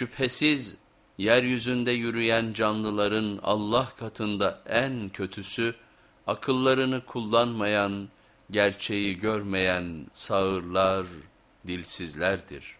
Şüphesiz yeryüzünde yürüyen canlıların Allah katında en kötüsü, akıllarını kullanmayan, gerçeği görmeyen sağırlar, dilsizlerdir.''